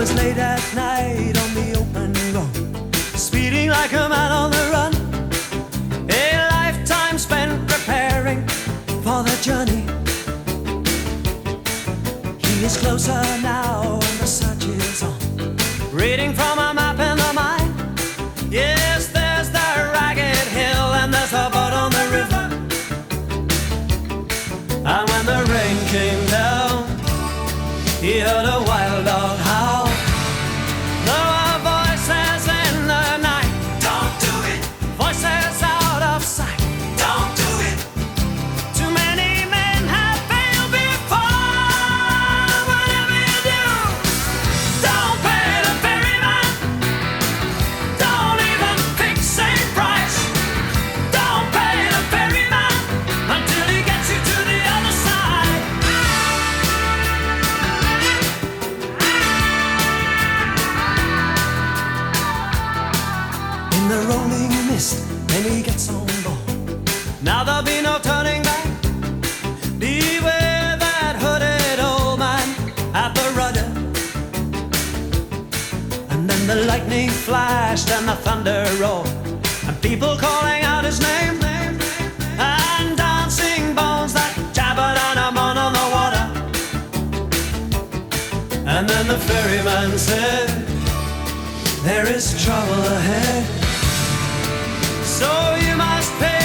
was late at night on the open road, speeding like a man on the run. A lifetime spent preparing for the journey. He is closer now, and the search is on. Reading from a map in the mind. Yes, there's the ragged hill, and there's a boat on the river. And when the rain came down, he heard a mist, when he gets on board. Now there'll be no turning back. Beware that hooded old man at the rudder. And then the lightning flashed and the thunder roared. And people calling out his name. And dancing bones that jabbered on him on on the water. And then the ferryman said, There is trouble ahead. So you must pay